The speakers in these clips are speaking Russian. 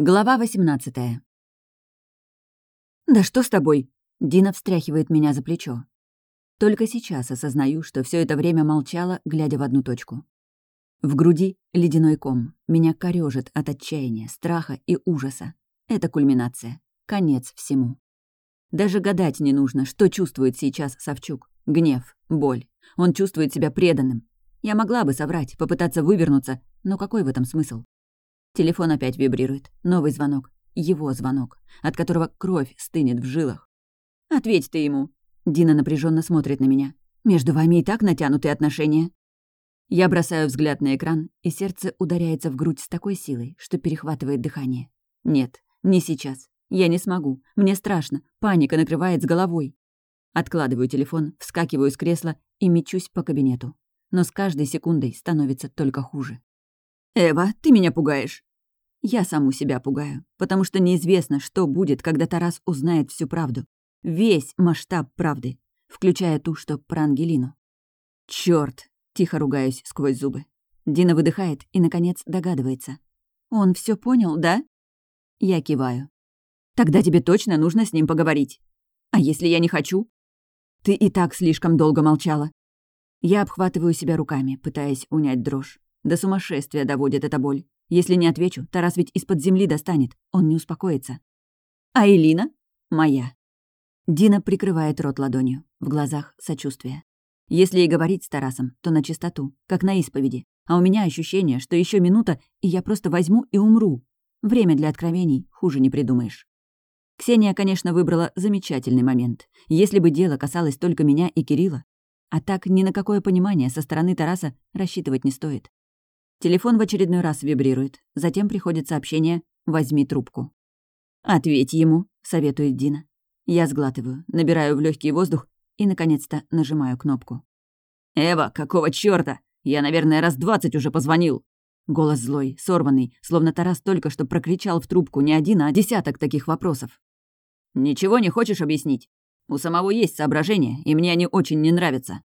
Глава 18 «Да что с тобой?» Дина встряхивает меня за плечо. Только сейчас осознаю, что все это время молчала, глядя в одну точку. В груди ледяной ком. Меня корёжит от отчаяния, страха и ужаса. Это кульминация. Конец всему. Даже гадать не нужно, что чувствует сейчас Савчук. Гнев, боль. Он чувствует себя преданным. Я могла бы соврать, попытаться вывернуться, но какой в этом смысл? Телефон опять вибрирует. Новый звонок. Его звонок, от которого кровь стынет в жилах. «Ответь ты ему!» Дина напряженно смотрит на меня. «Между вами и так натянутые отношения?» Я бросаю взгляд на экран, и сердце ударяется в грудь с такой силой, что перехватывает дыхание. Нет, не сейчас. Я не смогу. Мне страшно. Паника накрывает с головой. Откладываю телефон, вскакиваю с кресла и мечусь по кабинету. Но с каждой секундой становится только хуже. «Эва, ты меня пугаешь!» Я саму себя пугаю, потому что неизвестно, что будет, когда Тарас узнает всю правду. Весь масштаб правды, включая ту, что про Ангелину. Чёрт! Тихо ругаюсь сквозь зубы. Дина выдыхает и, наконец, догадывается. «Он все понял, да?» Я киваю. «Тогда тебе точно нужно с ним поговорить. А если я не хочу?» «Ты и так слишком долго молчала». Я обхватываю себя руками, пытаясь унять дрожь. До сумасшествия доводит эта боль. Если не отвечу, Тарас ведь из-под земли достанет. Он не успокоится. А Элина? Моя. Дина прикрывает рот ладонью. В глазах сочувствие. Если и говорить с Тарасом, то на чистоту, как на исповеди. А у меня ощущение, что еще минута, и я просто возьму и умру. Время для откровений хуже не придумаешь. Ксения, конечно, выбрала замечательный момент. Если бы дело касалось только меня и Кирилла. А так ни на какое понимание со стороны Тараса рассчитывать не стоит. Телефон в очередной раз вибрирует. Затем приходит сообщение «Возьми трубку». «Ответь ему», — советует Дина. Я сглатываю, набираю в легкий воздух и, наконец-то, нажимаю кнопку. «Эва, какого чёрта? Я, наверное, раз двадцать уже позвонил». Голос злой, сорванный, словно Тарас только что прокричал в трубку не один, а десяток таких вопросов. «Ничего не хочешь объяснить? У самого есть соображения, и мне они очень не нравятся».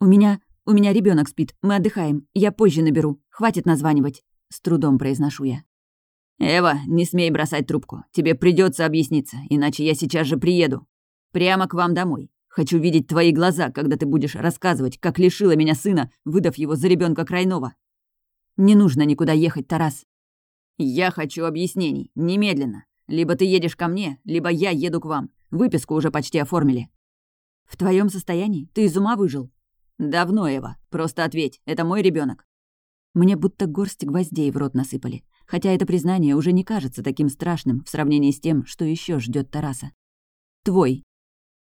«У меня «У меня ребенок спит, мы отдыхаем. Я позже наберу. Хватит названивать», — с трудом произношу я. «Эва, не смей бросать трубку. Тебе придется объясниться, иначе я сейчас же приеду. Прямо к вам домой. Хочу видеть твои глаза, когда ты будешь рассказывать, как лишила меня сына, выдав его за ребенка Крайнова. Не нужно никуда ехать, Тарас. Я хочу объяснений, немедленно. Либо ты едешь ко мне, либо я еду к вам. Выписку уже почти оформили. В твоем состоянии? Ты из ума выжил? «Давно, Эва. Просто ответь. Это мой ребенок. Мне будто горсть гвоздей в рот насыпали. Хотя это признание уже не кажется таким страшным в сравнении с тем, что еще ждет Тараса. «Твой».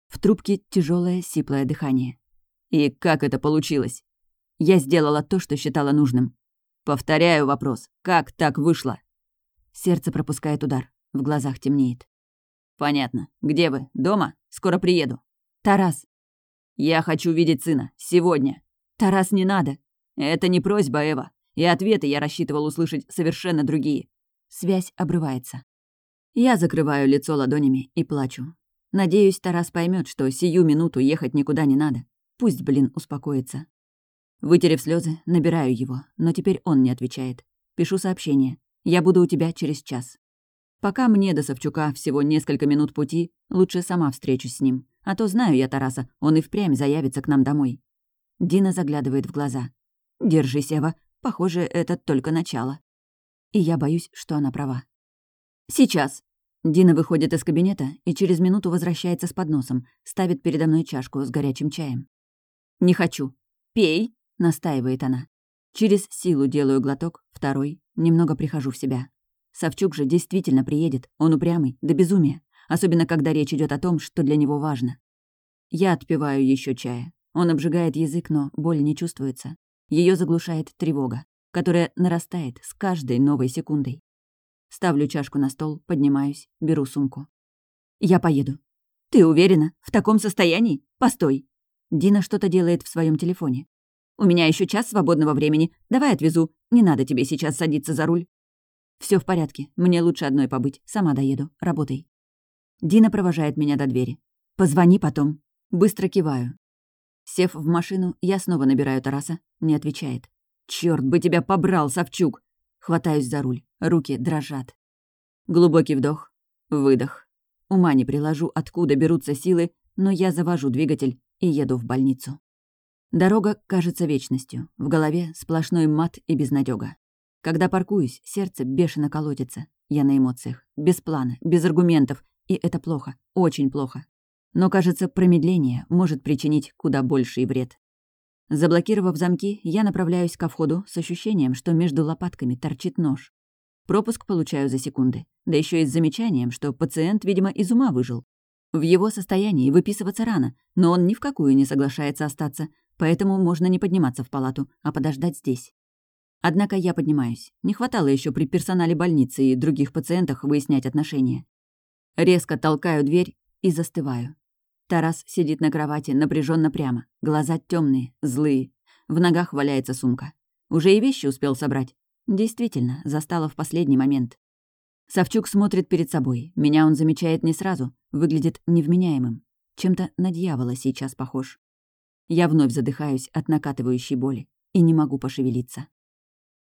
В трубке тяжелое сиплое дыхание. «И как это получилось?» Я сделала то, что считала нужным. Повторяю вопрос. Как так вышло? Сердце пропускает удар. В глазах темнеет. Понятно. Где вы? Дома? Скоро приеду. Тарас. «Я хочу видеть сына. Сегодня». «Тарас, не надо». «Это не просьба, Эва. И ответы я рассчитывал услышать совершенно другие». Связь обрывается. Я закрываю лицо ладонями и плачу. Надеюсь, Тарас поймет, что сию минуту ехать никуда не надо. Пусть, блин, успокоится. Вытерев слезы, набираю его, но теперь он не отвечает. Пишу сообщение. «Я буду у тебя через час». Пока мне до Савчука всего несколько минут пути, лучше сама встречусь с ним. А то знаю я Тараса, он и впрямь заявится к нам домой. Дина заглядывает в глаза. «Держись, Эва. Похоже, это только начало». И я боюсь, что она права. «Сейчас». Дина выходит из кабинета и через минуту возвращается с подносом, ставит передо мной чашку с горячим чаем. «Не хочу. Пей», — настаивает она. Через силу делаю глоток, второй, немного прихожу в себя. Савчук же действительно приедет, он упрямый, до безумия особенно когда речь идет о том, что для него важно. Я отпиваю еще чая. Он обжигает язык, но боль не чувствуется. Ее заглушает тревога, которая нарастает с каждой новой секундой. Ставлю чашку на стол, поднимаюсь, беру сумку. «Я поеду». «Ты уверена? В таком состоянии? Постой». Дина что-то делает в своем телефоне. «У меня еще час свободного времени. Давай отвезу. Не надо тебе сейчас садиться за руль». Все в порядке. Мне лучше одной побыть. Сама доеду. Работай». Дина провожает меня до двери. «Позвони потом». Быстро киваю. Сев в машину, я снова набираю Тараса. Не отвечает. «Чёрт бы тебя побрал, Савчук!» Хватаюсь за руль. Руки дрожат. Глубокий вдох, выдох. Ума не приложу, откуда берутся силы, но я завожу двигатель и еду в больницу. Дорога кажется вечностью. В голове сплошной мат и безнадёга. Когда паркуюсь, сердце бешено колотится. Я на эмоциях. Без плана, без аргументов. И это плохо. Очень плохо. Но, кажется, промедление может причинить куда больший вред. Заблокировав замки, я направляюсь ко входу с ощущением, что между лопатками торчит нож. Пропуск получаю за секунды. Да еще и с замечанием, что пациент, видимо, из ума выжил. В его состоянии выписываться рано, но он ни в какую не соглашается остаться, поэтому можно не подниматься в палату, а подождать здесь. Однако я поднимаюсь. Не хватало еще при персонале больницы и других пациентах выяснять отношения. Резко толкаю дверь и застываю. Тарас сидит на кровати напряженно прямо, глаза темные, злые. В ногах валяется сумка. Уже и вещи успел собрать. Действительно, застала в последний момент. Савчук смотрит перед собой. Меня он замечает не сразу, выглядит невменяемым. Чем-то на дьявола сейчас похож. Я вновь задыхаюсь от накатывающей боли и не могу пошевелиться.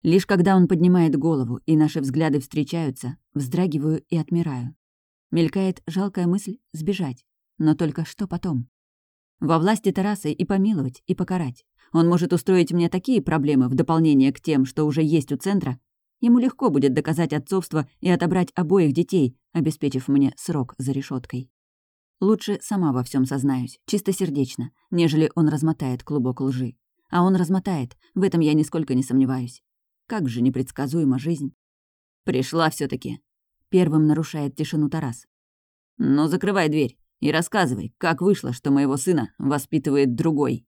Лишь когда он поднимает голову и наши взгляды встречаются, вздрагиваю и отмираю. Мелькает жалкая мысль сбежать. Но только что потом? Во власти Тараса и помиловать, и покарать. Он может устроить мне такие проблемы в дополнение к тем, что уже есть у центра. Ему легко будет доказать отцовство и отобрать обоих детей, обеспечив мне срок за решеткой. Лучше сама во всем сознаюсь, чистосердечно, нежели он размотает клубок лжи. А он размотает, в этом я нисколько не сомневаюсь. Как же непредсказуема жизнь. Пришла все таки Первым нарушает тишину Тарас. «Ну, закрывай дверь и рассказывай, как вышло, что моего сына воспитывает другой».